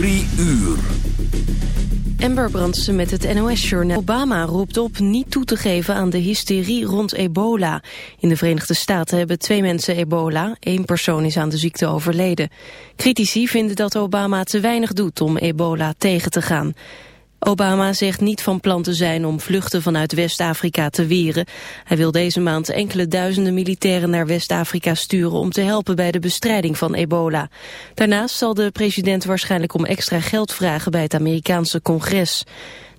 Drie uur. Amber Brandsen met het NOS-journaal. Obama roept op niet toe te geven aan de hysterie rond ebola. In de Verenigde Staten hebben twee mensen ebola. Eén persoon is aan de ziekte overleden. Critici vinden dat Obama te weinig doet om ebola tegen te gaan. Obama zegt niet van plan te zijn om vluchten vanuit West-Afrika te weren. Hij wil deze maand enkele duizenden militairen naar West-Afrika sturen om te helpen bij de bestrijding van ebola. Daarnaast zal de president waarschijnlijk om extra geld vragen bij het Amerikaanse congres.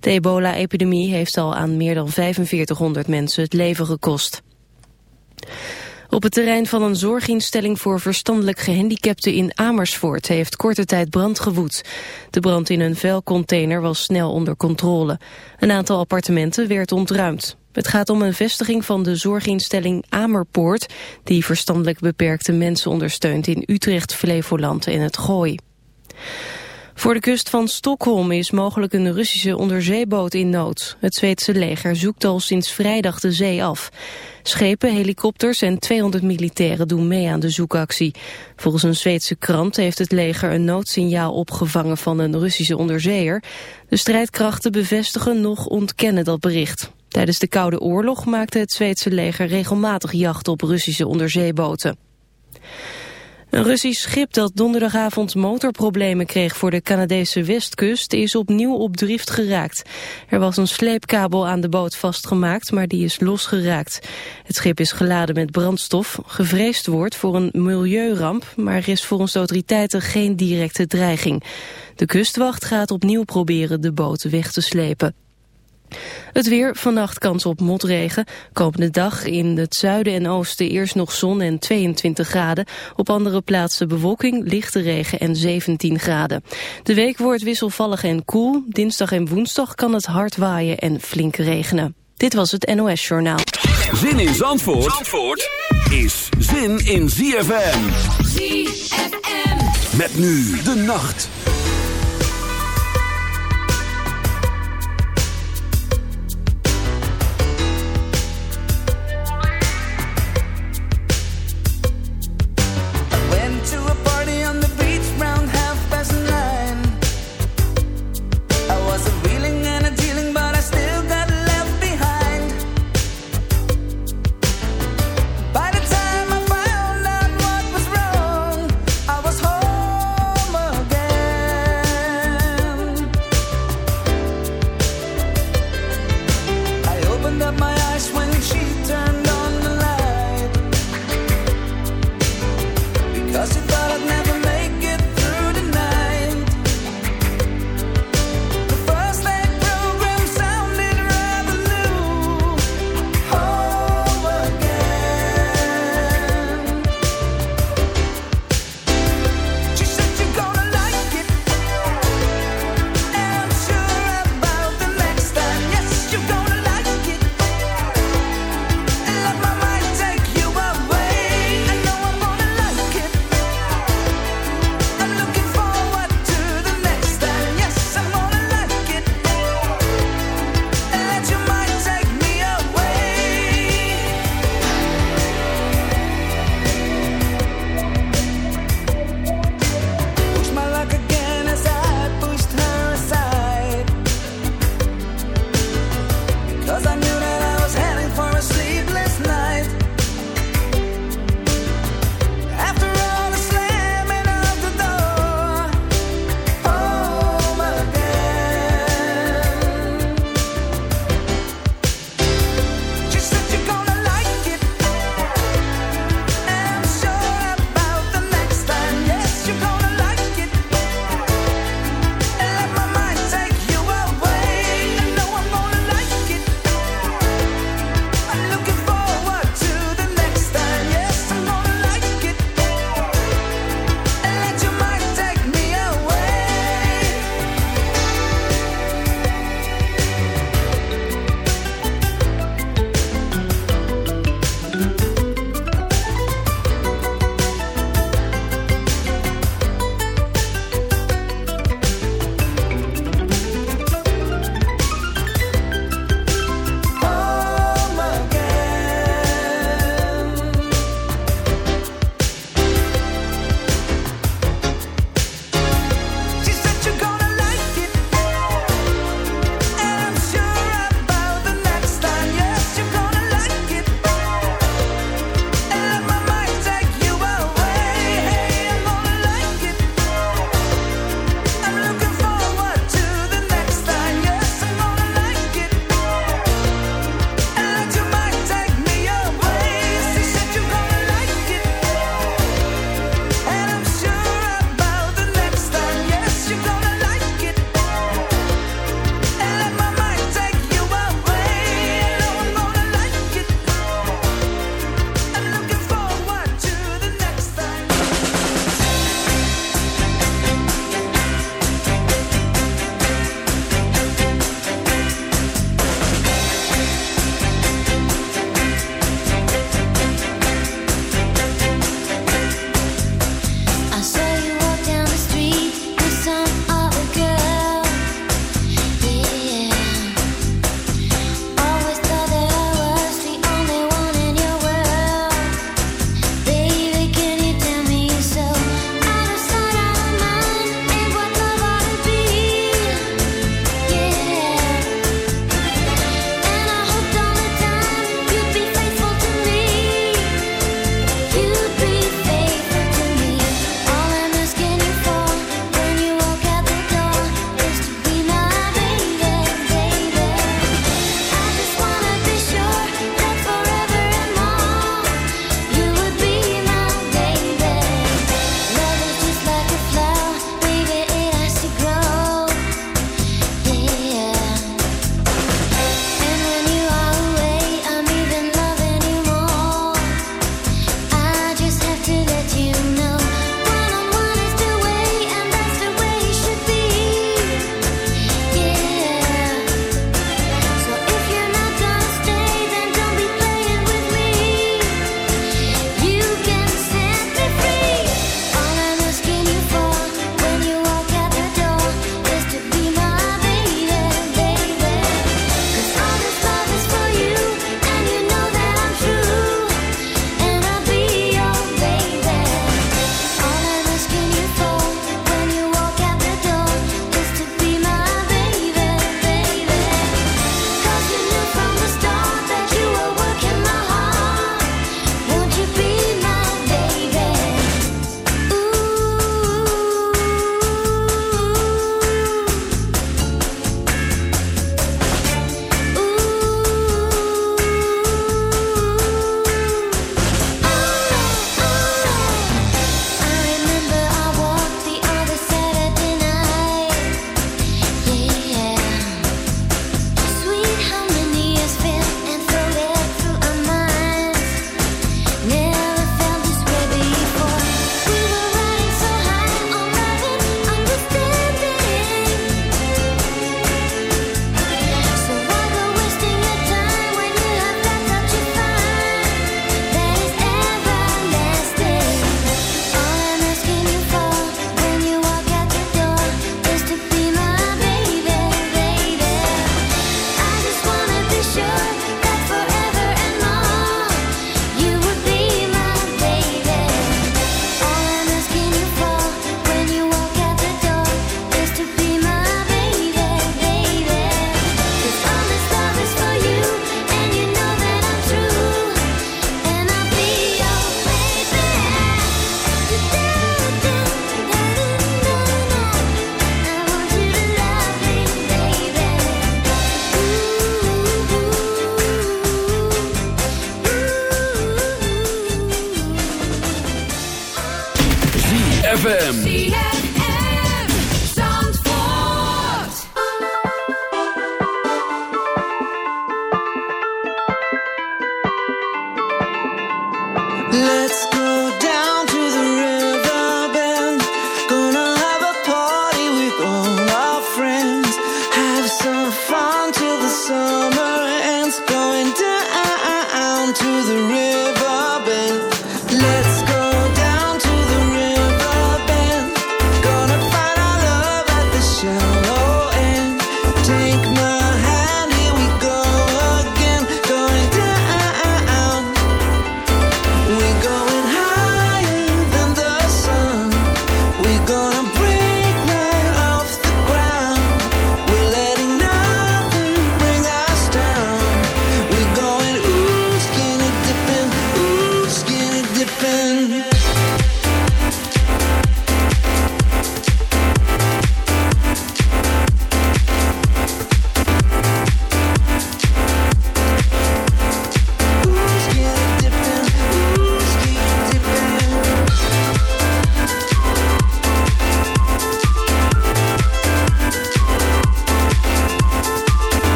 De ebola-epidemie heeft al aan meer dan 4500 mensen het leven gekost. Op het terrein van een zorginstelling voor verstandelijk gehandicapten in Amersfoort heeft korte tijd brand gewoed. De brand in een vuilcontainer was snel onder controle. Een aantal appartementen werd ontruimd. Het gaat om een vestiging van de zorginstelling Amerpoort... die verstandelijk beperkte mensen ondersteunt in Utrecht, Flevoland en het Gooi. Voor de kust van Stockholm is mogelijk een Russische onderzeeboot in nood. Het Zweedse leger zoekt al sinds vrijdag de zee af. Schepen, helikopters en 200 militairen doen mee aan de zoekactie. Volgens een Zweedse krant heeft het leger een noodsignaal opgevangen van een Russische onderzeeër. De strijdkrachten bevestigen nog ontkennen dat bericht. Tijdens de Koude Oorlog maakte het Zweedse leger regelmatig jacht op Russische onderzeeboten. Een Russisch schip dat donderdagavond motorproblemen kreeg voor de Canadese westkust is opnieuw op drift geraakt. Er was een sleepkabel aan de boot vastgemaakt, maar die is losgeraakt. Het schip is geladen met brandstof. Gevreesd wordt voor een milieuramp, maar er is volgens de autoriteiten geen directe dreiging. De kustwacht gaat opnieuw proberen de boot weg te slepen. Het weer, vannacht kans op motregen. Komende dag in het zuiden en oosten eerst nog zon en 22 graden. Op andere plaatsen bewolking, lichte regen en 17 graden. De week wordt wisselvallig en koel. Dinsdag en woensdag kan het hard waaien en flink regenen. Dit was het NOS Journaal. Zin in Zandvoort, Zandvoort is zin in ZFM. ZFM. Met nu de nacht.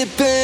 independent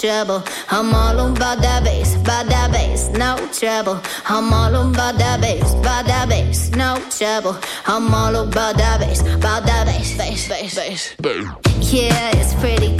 trouble. I'm all about that bass, by that no trouble. I'm all about that base, by that bass, no trouble. I'm all about that bass, by that bass, bass, base. Yeah, it's pretty